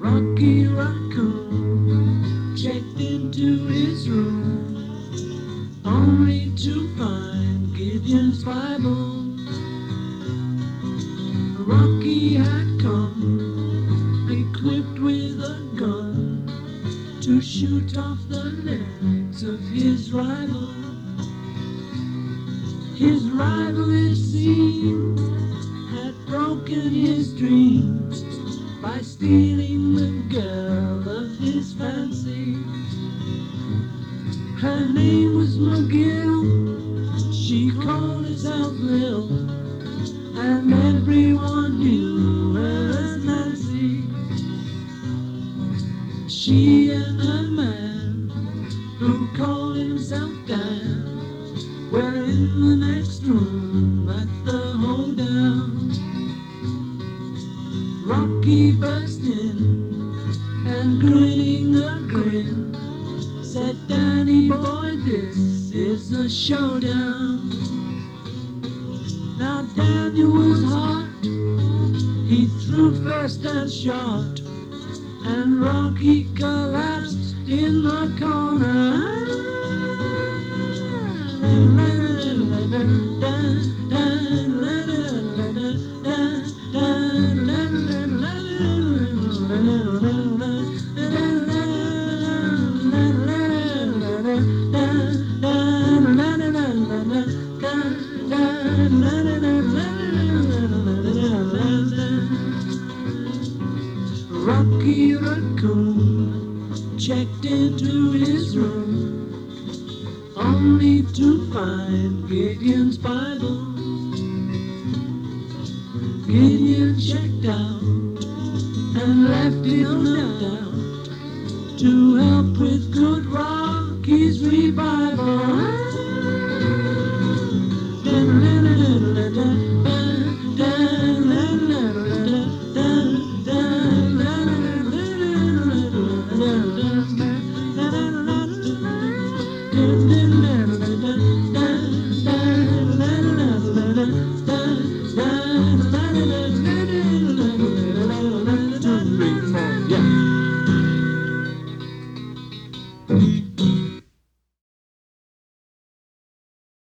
Rocky Raccoon checked into his room only to find Gideon's Bible. Rocky had come equipped with a gun to shoot off the legs of his rival. His rival, it seemed, had broken his dreams by stealing the girl of his fancy. Her name was McGill, she called herself Lil, and everyone knew her as Nancy. She and her man, who called himself Dan, were room at the hoedown. Rocky burst in and grinning a grin said, Danny boy, this is a showdown. Now Daniel was hot, he threw first and shot, and Rocky collapsed in the corner. Rocky Raccoon checked into his room only to find Gideon's Bible. Gideon checked out and left no doubt to help with good Rocky's revival.